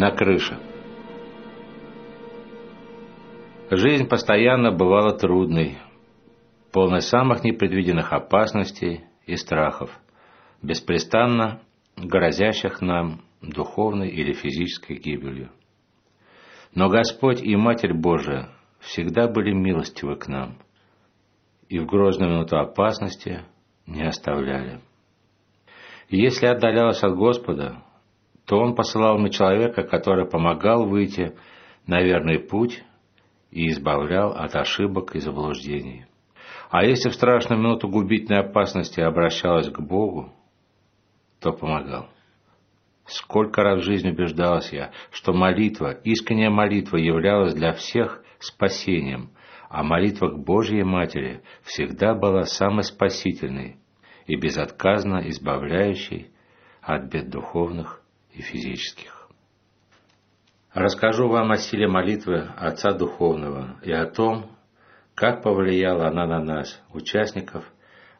На крыше. Жизнь постоянно бывала трудной, полной самых непредвиденных опасностей и страхов, беспрестанно грозящих нам духовной или физической гибелью. Но Господь и Матерь Божия всегда были милостивы к нам и в грозную минуту опасности не оставляли. Если отдалялась от Господа, то Он посылал мне человека, который помогал выйти на верный путь и избавлял от ошибок и заблуждений. А если в страшную минуту губительной опасности обращалась к Богу, то помогал. Сколько раз в жизни убеждалась я, что молитва, искренняя молитва являлась для всех спасением, а молитва к Божьей Матери всегда была самой спасительной и безотказно избавляющей от бед духовных и физических. Расскажу вам о силе молитвы Отца Духовного и о том, как повлияла она на нас, участников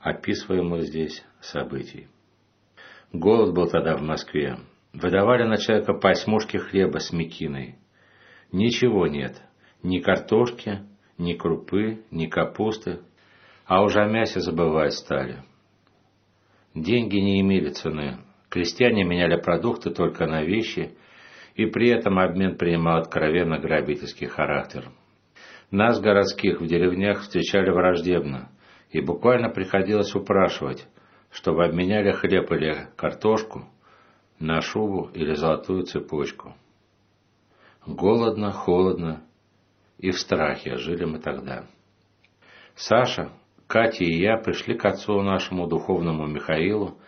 описываемых здесь событий. Голод был тогда в Москве. Выдавали на человека по хлеба с мекиной. Ничего нет, ни картошки, ни крупы, ни капусты, а уже о мясе забывать стали. Деньги не имели цены. Крестьяне меняли продукты только на вещи, и при этом обмен принимал откровенно грабительский характер. Нас, городских, в деревнях встречали враждебно, и буквально приходилось упрашивать, чтобы обменяли хлеб или картошку на шубу или золотую цепочку. Голодно, холодно и в страхе жили мы тогда. Саша, Катя и я пришли к отцу нашему духовному Михаилу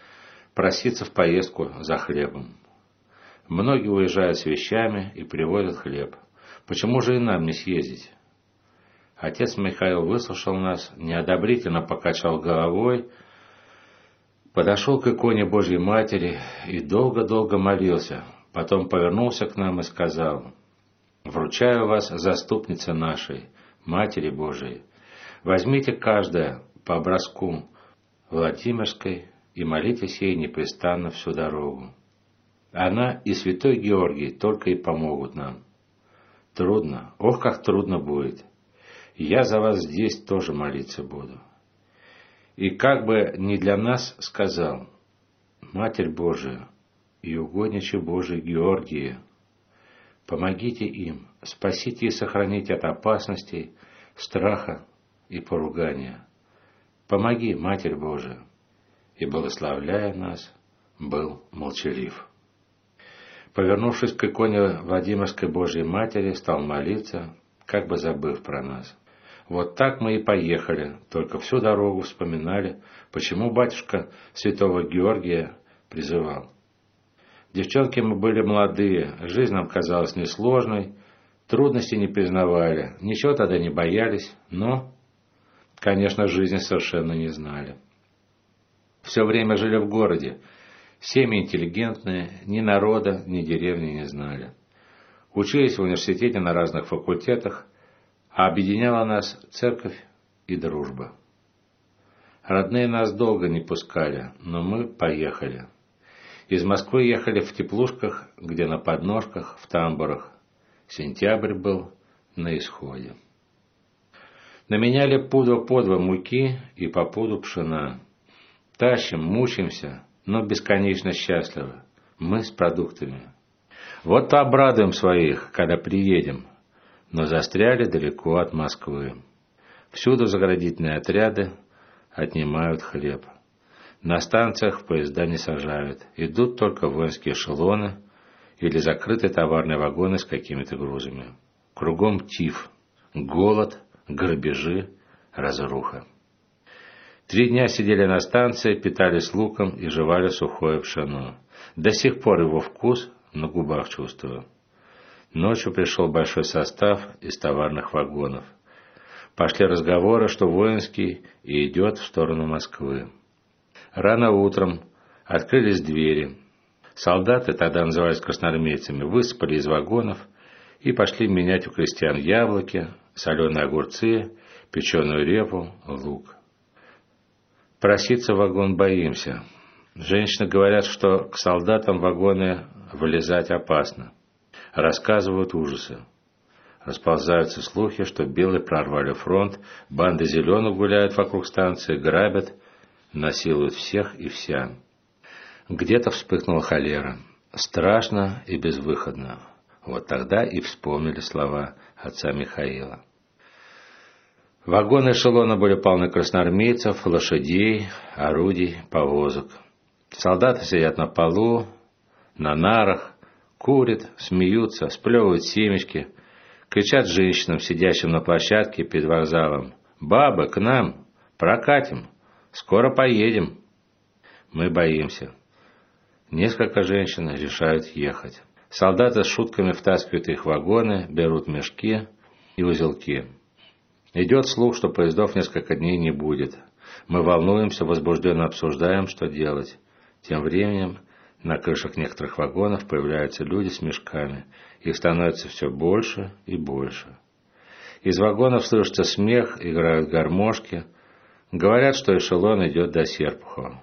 проситься в поездку за хлебом. Многие уезжают с вещами и привозят хлеб. Почему же и нам не съездить? Отец Михаил выслушал нас, неодобрительно покачал головой, подошел к иконе Божьей Матери и долго-долго молился, потом повернулся к нам и сказал, «Вручаю вас, заступница нашей, Матери Божией, Возьмите каждое по образку Владимирской и молитесь ей непрестанно всю дорогу. Она и святой Георгий только и помогут нам. Трудно, ох, как трудно будет. Я за вас здесь тоже молиться буду. И как бы не для нас сказал, Матерь Божия и угодниче Божий Георгия, помогите им, спасите и сохраните от опасностей, страха, и поругания. Помоги, Матерь Божия!» И, благословляя нас, был молчалив. Повернувшись к иконе Владимирской Божьей Матери, стал молиться, как бы забыв про нас. Вот так мы и поехали, только всю дорогу вспоминали, почему батюшка святого Георгия призывал. Девчонки мы были молодые, жизнь нам казалась несложной, трудностей не признавали, ничего тогда не боялись, но конечно, жизни совершенно не знали. Все время жили в городе, семьи интеллигентные, ни народа, ни деревни не знали. Учились в университете на разных факультетах, а объединяла нас церковь и дружба. Родные нас долго не пускали, но мы поехали. Из Москвы ехали в теплушках, где на подножках, в тамбурах. Сентябрь был на исходе. Наменяли пудо по два муки и по пуду пшена. Тащим, мучимся, но бесконечно счастливы. Мы с продуктами. Вот обрадуем своих, когда приедем. Но застряли далеко от Москвы. Всюду заградительные отряды отнимают хлеб. На станциях поезда не сажают. Идут только воинские эшелоны или закрытые товарные вагоны с какими-то грузами. Кругом тиф, голод – грабежи, разруха. Три дня сидели на станции, питались луком и жевали сухое пшено. До сих пор его вкус на губах чувствую. Ночью пришел большой состав из товарных вагонов. Пошли разговоры, что воинский и идет в сторону Москвы. Рано утром открылись двери. Солдаты, тогда назывались красноармейцами, высыпали из вагонов и пошли менять у крестьян яблоки, соленые огурцы, печеную репу, лук. Проситься в вагон боимся. Женщины говорят, что к солдатам в вагоны вылезать опасно. Рассказывают ужасы. Расползаются слухи, что белые прорвали фронт, банды зеленых гуляют вокруг станции, грабят, насилуют всех и вся. Где-то вспыхнула холера. Страшно и безвыходно. Вот тогда и вспомнили слова отца Михаила. Вагоны эшелона были полны красноармейцев, лошадей, орудий, повозок. Солдаты сидят на полу, на нарах, курят, смеются, сплевывают семечки, кричат женщинам, сидящим на площадке перед вокзалом. «Бабы, к нам! Прокатим! Скоро поедем!» Мы боимся. Несколько женщин решают ехать. Солдаты с шутками втаскивают их в вагоны, берут мешки и узелки. Идет слух, что поездов несколько дней не будет. Мы волнуемся, возбужденно обсуждаем, что делать. Тем временем на крышах некоторых вагонов появляются люди с мешками. Их становится все больше и больше. Из вагонов слышится смех, играют гармошки. Говорят, что эшелон идет до Серпухова.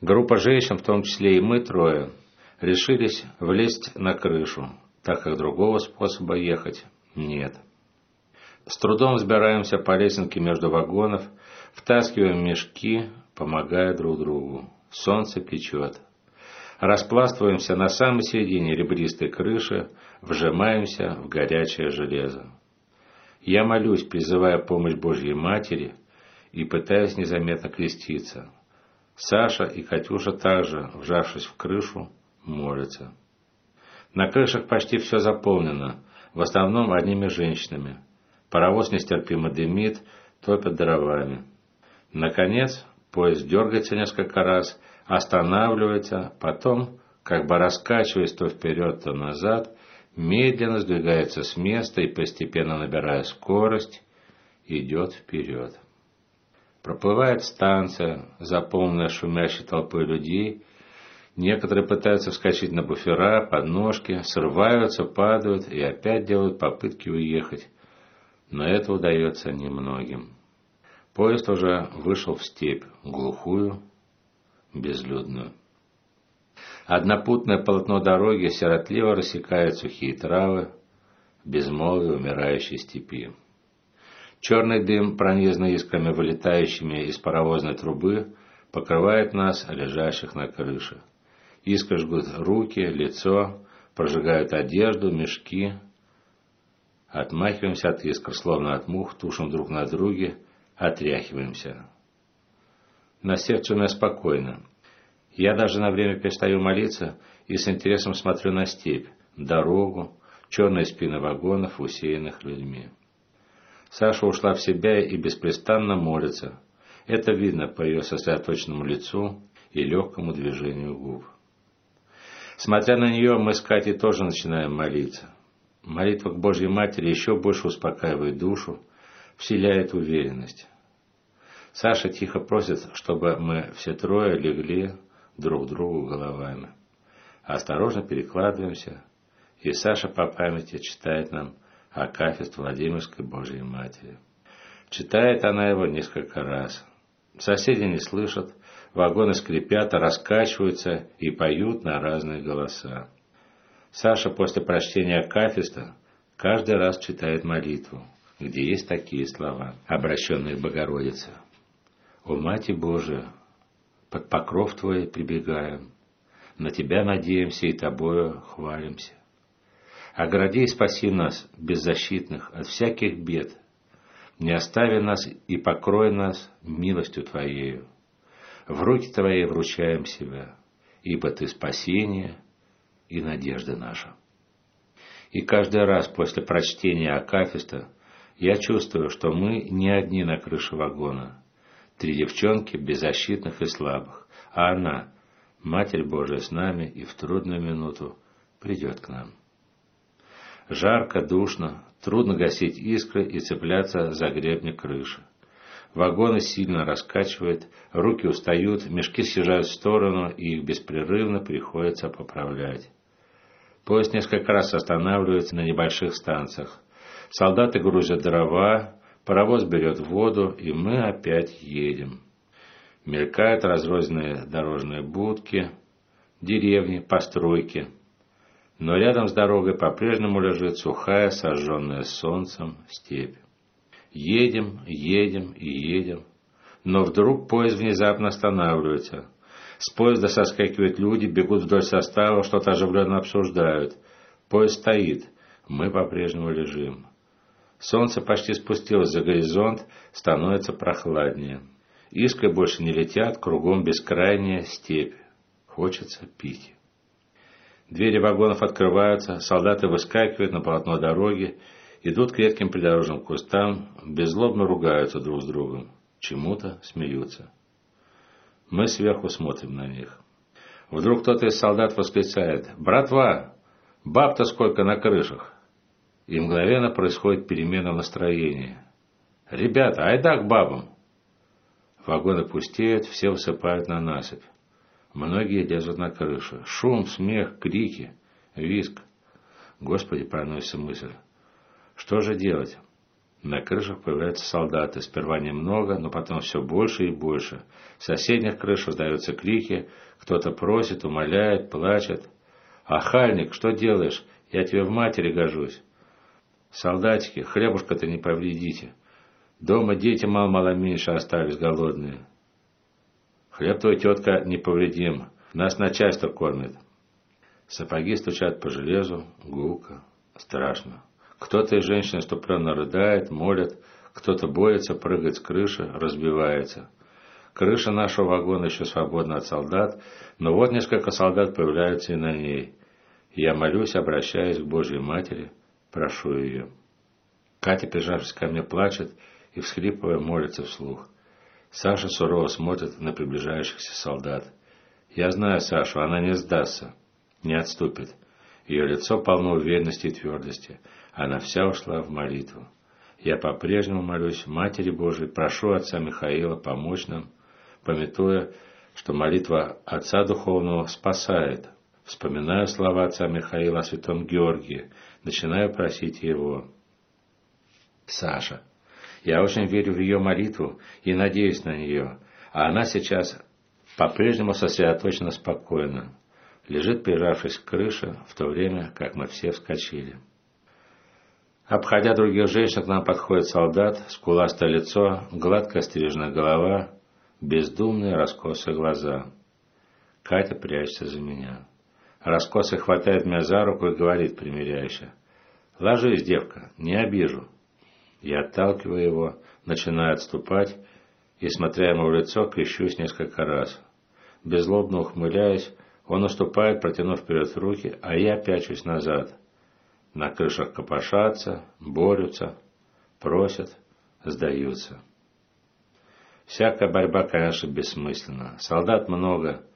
Группа женщин, в том числе и мы трое, решились влезть на крышу, так как другого способа ехать нет. С трудом взбираемся по лесенке между вагонов, втаскиваем мешки, помогая друг другу. Солнце печет. Распластываемся на самой середине ребристой крыши, вжимаемся в горячее железо. Я молюсь, призывая помощь Божьей Матери и пытаясь незаметно креститься. Саша и Катюша также, вжавшись в крышу, молятся. На крышах почти все заполнено, в основном одними женщинами. Паровоз нестерпимо дымит, топят дровами. Наконец, поезд дергается несколько раз, останавливается, потом, как бы раскачиваясь то вперед, то назад, медленно сдвигается с места и, постепенно набирая скорость, идет вперед. Проплывает станция, заполненная шумящей толпой людей. Некоторые пытаются вскочить на буфера, подножки, срываются, падают и опять делают попытки уехать. Но это удается немногим. Поезд уже вышел в степь, глухую, безлюдную. Однопутное полотно дороги сиротливо рассекает сухие травы, безмолвие умирающей степи. Черный дым, пронизанный искрами, вылетающими из паровозной трубы, покрывает нас, лежащих на крыше. Искры жгут руки, лицо, прожигают одежду, мешки. Отмахиваемся от искр, словно от мух, тушим друг на друге, отряхиваемся. На сердце у меня спокойно. Я даже на время перестаю молиться и с интересом смотрю на степь, дорогу, черные спины вагонов, усеянных людьми. Саша ушла в себя и беспрестанно молится. Это видно по ее сосредоточенному лицу и легкому движению губ. Смотря на нее, мы с Катей тоже начинаем молиться. Молитва к Божьей Матери еще больше успокаивает душу, вселяет уверенность. Саша тихо просит, чтобы мы все трое легли друг другу головами. Осторожно перекладываемся, и Саша по памяти читает нам Акафист Владимирской Божьей Матери. Читает она его несколько раз. Соседи не слышат, вагоны скрипят, раскачиваются и поют на разные голоса. Саша после прочтения Акафиста каждый раз читает молитву, где есть такие слова, обращенные к Богородице. «О, Мати Божия, под покров Твой прибегаем, на Тебя надеемся и Тобою хвалимся. Огради и спаси нас, беззащитных, от всяких бед. Не остави нас и покрой нас милостью Твоею. В руки Твои вручаем себя, ибо Ты спасение и надежда наша. И каждый раз после прочтения Акафиста я чувствую, что мы не одни на крыше вагона. Три девчонки беззащитных и слабых, а она, Матерь Божия с нами и в трудную минуту придет к нам. Жарко, душно, трудно гасить искры и цепляться за гребни крыши. Вагоны сильно раскачивает, руки устают, мешки съезжают в сторону, и их беспрерывно приходится поправлять. Поезд несколько раз останавливается на небольших станциях. Солдаты грузят дрова, паровоз берет воду, и мы опять едем. Мелькают разрозненные дорожные будки, деревни, постройки – Но рядом с дорогой по-прежнему лежит сухая, сожженная солнцем степь. Едем, едем и едем. Но вдруг поезд внезапно останавливается. С поезда соскакивают люди, бегут вдоль состава, что-то оживленно обсуждают. Поезд стоит. Мы по-прежнему лежим. Солнце почти спустилось за горизонт, становится прохладнее. Искры больше не летят, кругом бескрайняя степь. Хочется пить. Двери вагонов открываются, солдаты выскакивают на полотно дороги, идут к редким придорожным кустам, беззлобно ругаются друг с другом, чему-то смеются. Мы сверху смотрим на них. Вдруг кто-то из солдат восклицает «Братва! Баб-то сколько на крышах!» И мгновенно происходит перемена в настроении. «Ребята, айда к бабам!» Вагоны пустеют, все высыпают на насыпь. Многие лезут на крышу. Шум, смех, крики, виск. Господи, проносится мысль. Что же делать? На крышах появляются солдаты. Сперва немного, но потом все больше и больше. С соседних крыш раздаются крики. Кто-то просит, умоляет, плачет. «Ахальник, что делаешь? Я тебе в матери гожусь». «Солдатики, хлебушка-то не повредите. Дома дети мало-мало меньше остались голодные. Хлеб твой, тетка, не повредим. Нас начальство кормит. Сапоги стучат по железу, гулко, страшно. Кто-то из женщин ступленно рыдает, молит, кто-то боится, прыгать с крыши, разбивается. Крыша нашего вагона еще свободна от солдат, но вот несколько солдат появляются и на ней. Я молюсь, обращаясь к Божьей Матери, прошу ее. Катя, прижавшись ко мне, плачет и, всхлипывая, молится вслух. Саша сурово смотрит на приближающихся солдат. Я знаю Сашу, она не сдастся, не отступит. Ее лицо полно уверенности и твердости. Она вся ушла в молитву. Я по-прежнему молюсь Матери Божией, прошу Отца Михаила помочь нам, пометуя, что молитва Отца Духовного спасает. Вспоминаю слова Отца Михаила о Святом Георгии, начинаю просить его. Саша, я очень верю в ее молитву и надеюсь на нее, а она сейчас по-прежнему сосредоточена спокойно. Лежит, прижавшись к крыше, в то время, как мы все вскочили. Обходя других женщин, к нам подходит солдат, скуластое лицо, гладко стриженная голова, бездумные раскосые глаза. Катя прячется за меня. Раскосый хватает меня за руку и говорит примиряюще. «Ложись, девка, не обижу». Я отталкиваю его, начинаю отступать и, смотря ему в лицо, крещусь несколько раз. Беззлобно ухмыляясь, он уступает, протянув вперед руки, а я пячусь назад. На крышах копошатся, борются, просят, сдаются. Всякая борьба, конечно, бессмысленна. Солдат много,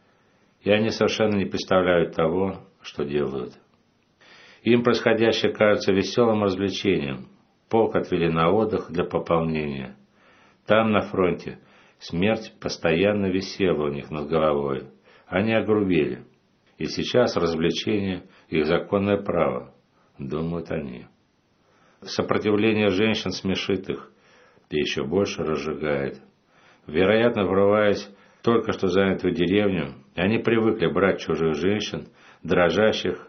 и они совершенно не представляют того, что делают. Им происходящее кажется веселым развлечением, полк отвели на отдых для пополнения. Там, на фронте, смерть постоянно висела у них над головой. Они огрубели. И сейчас развлечение – их законное право, думают они. Сопротивление женщин смешит их и еще больше разжигает. Вероятно, врываясь только что занятую деревню, они привыкли брать чужих женщин, дрожащих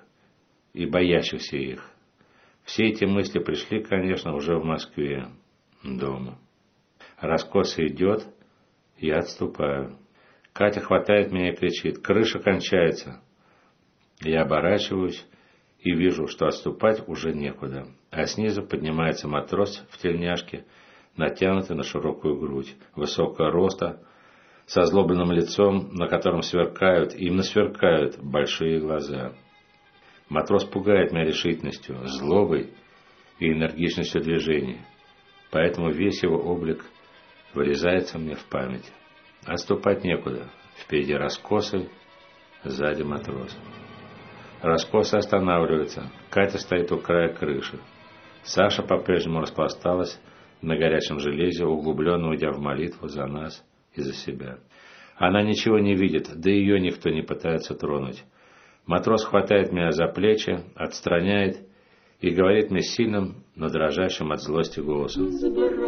и боящихся их. Все эти мысли пришли, конечно, уже в Москве, дома. Раскоса идет, я отступаю. Катя хватает меня и кричит, крыша кончается. Я оборачиваюсь и вижу, что отступать уже некуда. А снизу поднимается матрос в тельняшке, натянутый на широкую грудь, высокого роста, со злобленным лицом, на котором сверкают, именно сверкают, большие глаза. Матрос пугает меня решительностью, злобой и энергичностью движения. Поэтому весь его облик вырезается мне в память. Отступать некуда. Впереди раскосы, сзади матрос. Раскосы останавливаются. Катя стоит у края крыши. Саша по-прежнему распласталась на горячем железе, углубленно уйдя в молитву за нас и за себя. Она ничего не видит, да ее никто не пытается тронуть. Матрос хватает меня за плечи, отстраняет и говорит мне сильным, но дрожащим от злости голосом.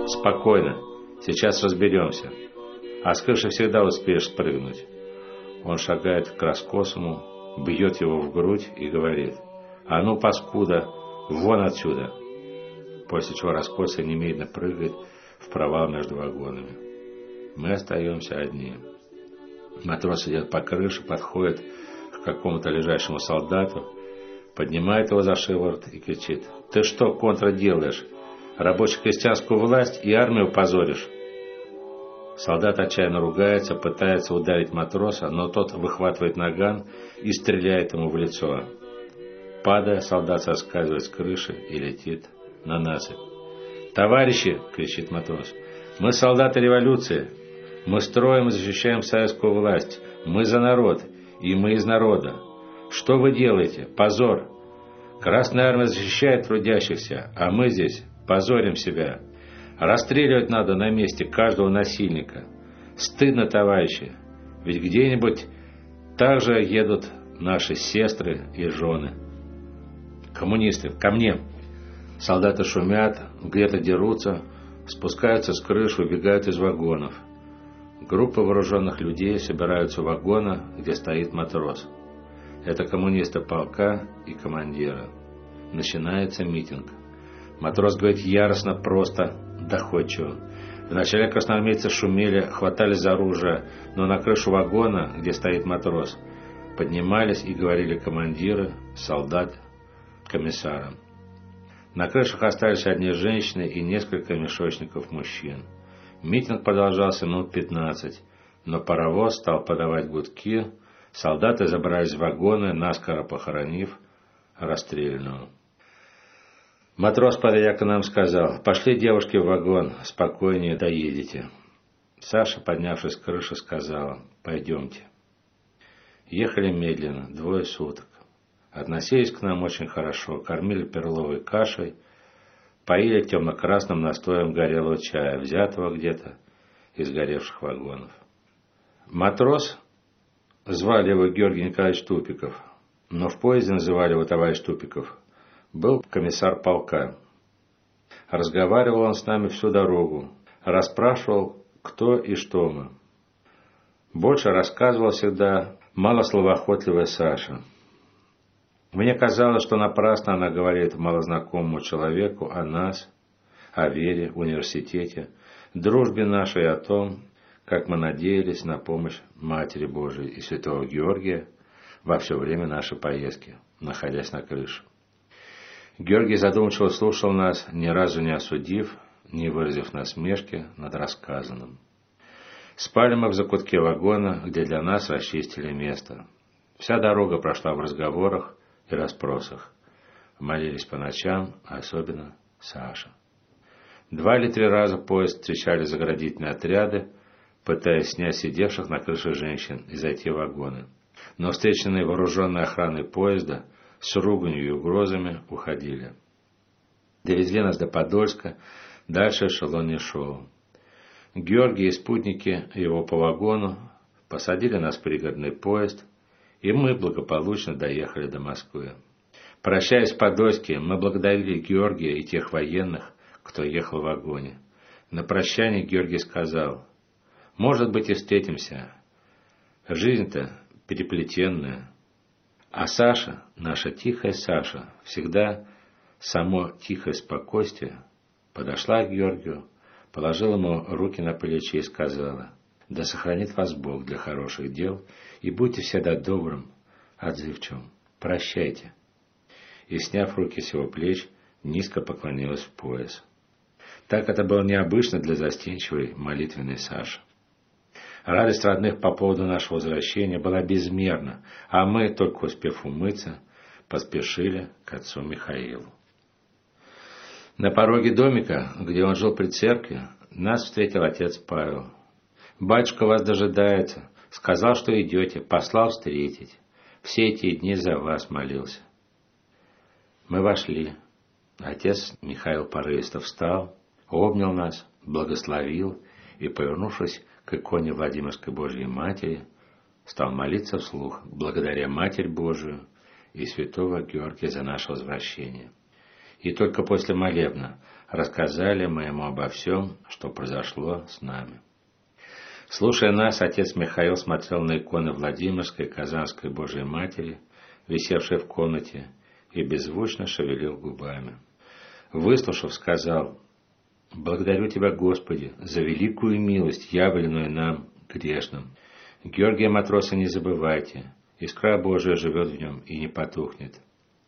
«Спокойно, сейчас разберемся. А с крыши всегда успеешь спрыгнуть». Он шагает к раскосому, бьет его в грудь и говорит. «А ну, паскуда, вон отсюда!» После чего раскосый немедленно прыгает в провал между вагонами. Мы остаемся одни. Матрос идет по крыше, подходит к какому-то лежащему солдату, поднимает его за шиворот и кричит. «Ты что, контра делаешь? Рабоче-крестьянскую власть и армию позоришь?» Солдат отчаянно ругается, пытается ударить матроса, но тот выхватывает наган и стреляет ему в лицо. Падая, солдат соскальзывает с крыши и летит на насыпь. «Товарищи!» — кричит матрос. «Мы солдаты революции! Мы строим и защищаем советскую власть! Мы за народ! И мы из народа! Что вы делаете? Позор! Красная армия защищает трудящихся, а мы здесь позорим себя!» Расстреливать надо на месте каждого насильника. Стыдно, товарищи, ведь где-нибудь также едут наши сестры и жены. Коммунисты, ко мне. Солдаты шумят, где-то дерутся, спускаются с крыш, выбегают из вагонов. Группа вооруженных людей собираются у вагона, где стоит матрос. Это коммунисты полка и командира. Начинается митинг. Матрос говорит яростно, просто, доходчиво. Вначале красноармейцы шумели, хватались за оружие, но на крышу вагона, где стоит матрос, поднимались и говорили командиры, солдат, комиссарам. На крышах остались одни женщины и несколько мешочников мужчин. Митинг продолжался минут пятнадцать, но паровоз стал подавать гудки, солдаты забрались в вагоны, наскоро похоронив расстрелянного. Матрос, подойдя к нам, сказал, «Пошли, девушки, в вагон, спокойнее доедете». Саша, поднявшись с крыши, сказала, «Пойдемте». Ехали медленно, двое суток. Относились к нам очень хорошо, кормили перловой кашей, поили темно-красным настоем горелого чая, взятого где-то из горевших вагонов. Матрос, звали его Георгий Николаевич Тупиков, но в поезде называли его товарищ Тупиков – был комиссар полка. Разговаривал он с нами всю дорогу, расспрашивал, кто и что мы. Больше рассказывал всегда малословоохотливая Саша. Мне казалось, что напрасно она говорит малознакомому человеку о нас, о вере, университете, дружбе нашей о том, как мы надеялись на помощь Матери Божией и Святого Георгия во все время нашей поездки, находясь на крыше. Георгий задумчиво слушал нас, ни разу не осудив, не выразив насмешки над рассказанным. Спали мы в закутке вагона, где для нас расчистили место. Вся дорога прошла в разговорах и расспросах. Молились по ночам, особенно Саша. Два или три раза поезд встречали заградительные отряды, пытаясь снять сидевших на крыше женщин и зайти в вагоны. Но встреченные вооруженной охраной поезда с руганью и угрозами уходили. Довезли нас до Подольска, дальше эшелон не шел. Георгий и спутники его по вагону посадили нас в пригородный поезд, и мы благополучно доехали до Москвы. Прощаясь в Подольске, мы благодарили Георгия и тех военных, кто ехал в вагоне. На прощание Георгий сказал, «Может быть, и встретимся. Жизнь-то переплетенная, а Саша, наша тихая Саша, всегда само тихое спокойствие, подошла к Георгию, положила ему руки на плечи и сказала, «Да сохранит вас Бог для хороших дел, и будьте всегда добрым, отзывчивым. Прощайте». И, сняв руки с его плеч, низко поклонилась в пояс. Так это было необычно для застенчивой молитвенной Саши. Радость родных по поводу нашего возвращения была безмерна, а мы, только успев умыться, поспешили к отцу Михаилу. На пороге домика, где он жил при церкви, нас встретил отец Павел. «Батюшка вас дожидается. Сказал, что идете, послал встретить. Все эти дни за вас молился». Мы вошли. Отец Михаил порывисто встал, обнял нас, благословил и, повернувшись к иконе Владимирской Божьей Матери, стал молиться вслух, благодаря Матерь Божию и святого Георгия за наше возвращение. И только после молебна рассказали мы ему обо всем, что произошло с нами. Слушая нас, отец Михаил смотрел на иконы Владимирской и Казанской Божьей Матери, висевшие в комнате, и беззвучно шевелил губами. Выслушав, сказал, «Благодарю Тебя, Господи, за великую милость, явленную нам, грешным. Георгия Матроса не забывайте, искра Божия живет в нем и не потухнет.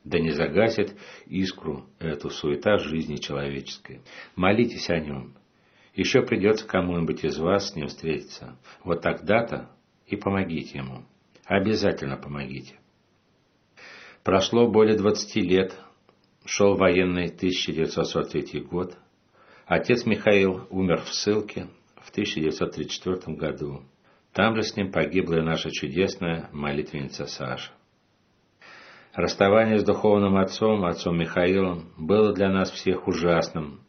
Да не загасит искру эту суета жизни человеческой. Молитесь о нем. Еще придется кому-нибудь из вас с ним встретиться. Вот тогда-то и помогите ему. Обязательно помогите. Прошло более 20 лет, шел военный 1943 год. Отец Михаил умер в ссылке в 1934 году. Там же с ним погибла и наша чудесная молитвенница Саша. Расставание с духовным отцом, отцом Михаилом, было для нас всех ужасным.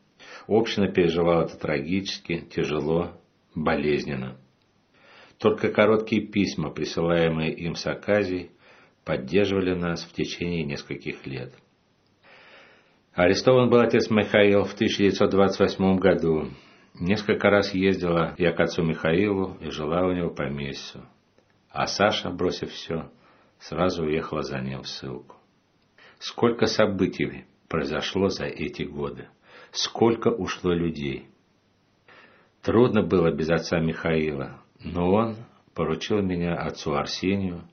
Община переживала это трагически, тяжело, болезненно. Только короткие письма, присылаемые им с Аказией, поддерживали нас в течение нескольких лет. Арестован был отец Михаил в 1928 году. Несколько раз ездила я к отцу Михаилу и жила у него по месяцу. А Саша, бросив все, сразу уехала за ним в ссылку. Сколько событий произошло за эти годы. Сколько ушло людей. Трудно было без отца Михаила, но он поручил меня отцу Арсению,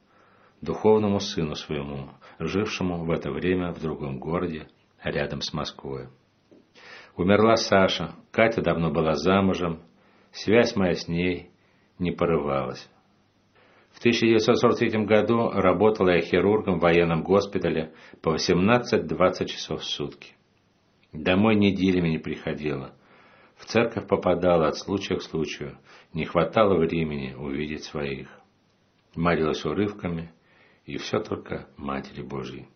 духовному сыну своему, жившему в это время в другом городе, рядом с Москвой. Умерла Саша, Катя давно была замужем, связь моя с ней не порывалась. В 1943 году работала я хирургом в военном госпитале по 18-20 часов в сутки. Домой неделями не приходила. В церковь попадала от случая к случаю, не хватало времени увидеть своих. Молилась урывками, и все только Матери Божьей.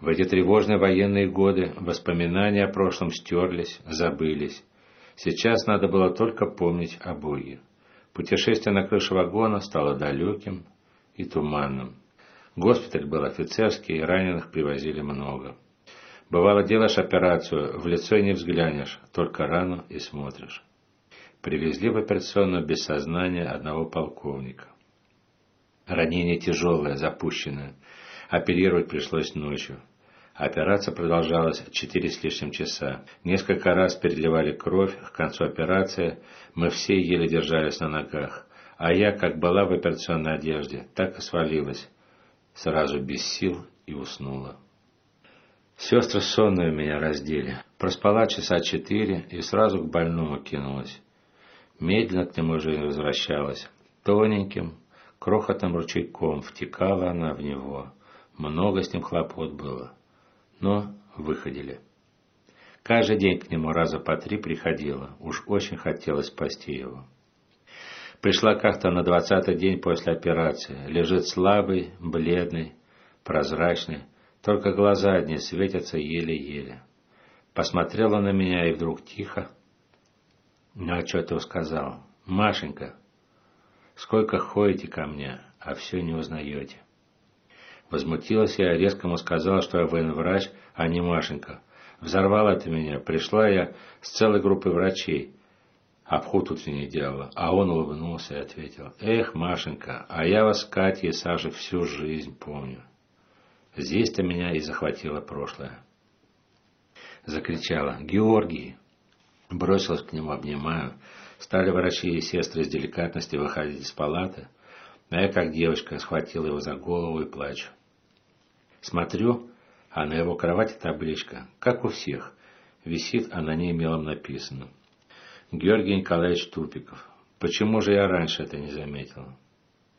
В эти тревожные военные годы воспоминания о прошлом стерлись, забылись. Сейчас надо было только помнить о Боге. Путешествие на крыше вагона стало далеким и туманным. Госпиталь был офицерский, раненых привозили много. Бывало, делаешь операцию, в лицо и не взглянешь, только рану и смотришь. Привезли в операционную без сознания одного полковника. Ранение тяжелое, запущенное. Оперировать пришлось ночью. Операция продолжалась четыре с лишним часа. Несколько раз переливали кровь. К концу операции мы все еле держались на ногах. А я, как была в операционной одежде, так и свалилась. Сразу без сил и уснула. Сестры сонные меня раздели. Проспала часа четыре и сразу к больному кинулась. Медленно к нему жизнь возвращалась. Тоненьким, Крохотным ручейком втекала она в него. Много с ним хлопот было. Но выходили. Каждый день к нему раза по три приходила. Уж очень хотелось спасти его. Пришла как-то на двадцатый день после операции. Лежит слабый, бледный, прозрачный. Только глаза одни светятся еле-еле. Посмотрела на меня и вдруг тихо. Что ты сказал? Машенька, Сколько ходите ко мне, а все не узнаете. Возмутилась я, резко ему сказала, что я военврач, а не Машенька. Взорвала это меня. Пришла я с целой группой врачей. Обход утренний делала. А он улыбнулся и ответил. Эх, Машенька, а я вас, Катя и Саша, всю жизнь помню. Здесь-то меня и захватило прошлое. Закричала. Георгий! Бросилась к нему, обнимаю. Стали врачи и сестры с деликатности выходить из палаты, а я, как девочка, схватила его за голову и плачу. Смотрю, а на его кровати табличка, как у всех, висит, а на ней мелом написано. Георгий Николаевич Тупиков. Почему же я раньше это не заметил?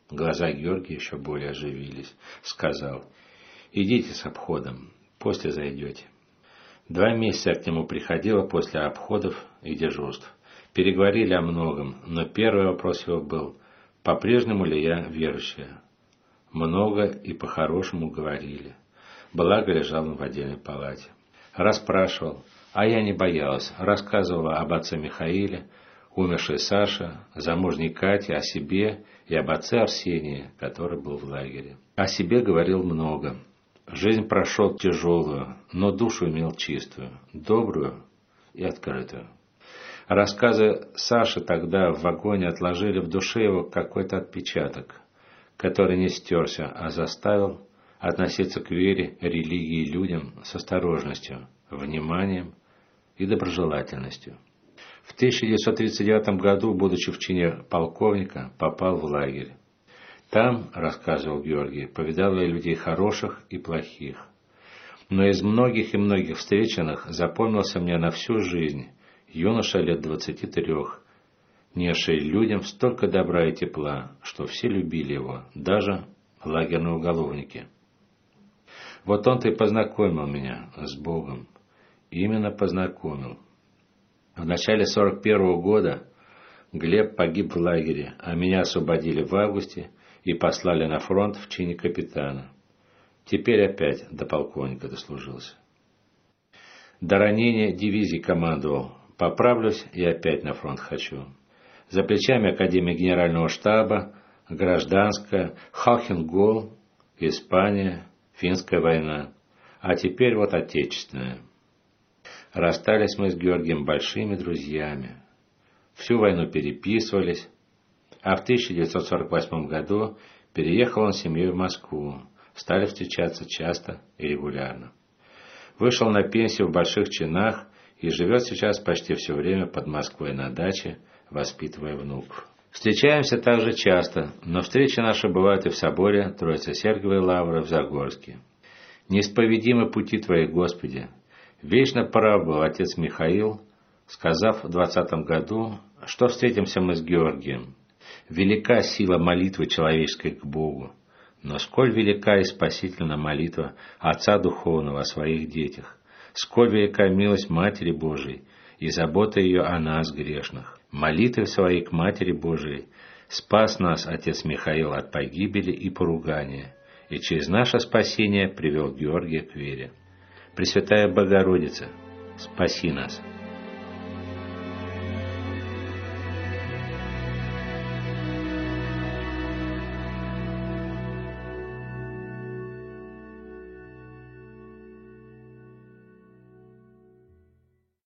Глаза Георгия еще более оживились. Сказал, идите с обходом, после зайдете. Два месяца к нему приходила после обходов и дежурств. Переговорили о многом, но первый вопрос его был, по-прежнему ли я верующая. Много и по-хорошему говорили. Благо лежал он в отдельной палате. Расспрашивал, а я не боялась. Рассказывала об отце Михаиле, умершей Саше, замужней Кате, о себе и об отце Арсении, который был в лагере. О себе говорил много. Жизнь прошел тяжелую, но душу имел чистую, добрую и открытую. Рассказы Саши тогда в вагоне отложили в душе его какой-то отпечаток, который не стерся, а заставил относиться к вере, религии и людям с осторожностью, вниманием и доброжелательностью. В 1939 году, будучи в чине полковника, попал в лагерь. Там, рассказывал Георгий, повидал я людей хороших и плохих. Но из многих и многих встреченных запомнился мне на всю жизнь юноша лет двадцати трех, несший людям столько добра и тепла, что все любили его, даже лагерные уголовники. Вот он-то и познакомил меня с Богом. Именно познакомил. В начале 41 -го года Глеб погиб в лагере, а меня освободили в августе и послали на фронт в чине капитана. Теперь опять до полковника дослужился. До ранения дивизии командовал. Поправлюсь и опять на фронт хочу. За плечами Академия Генерального штаба, гражданская, Хахенгол, Испания, финская война. А теперь вот отечественная. Расстались мы с Георгием большими друзьями. Всю войну переписывались, а в 1948 году переехал он с семьей в Москву. Стали встречаться часто и регулярно. Вышел на пенсию в больших чинах и живет сейчас почти все время под Москвой на даче, воспитывая внуков. Встречаемся также часто, но встречи наши бывают и в соборе Троицы Сергиевой Лавры в Загорске. Неисповедимы пути Твои, Господи. Вечно прав был отец Михаил, сказав в двадцатом году, что встретимся мы с Георгием. Велика сила молитвы человеческой к Богу, но сколь велика и спасительна молитва Отца Духовного о своих детях, сколь велика милость Матери Божией и забота ее о нас, грешных. Молитвы своей к Матери Божией спас нас Отец Михаил от погибели и поругания, и через наше спасение привел Георгия к вере. Пресвятая Богородица, спаси нас!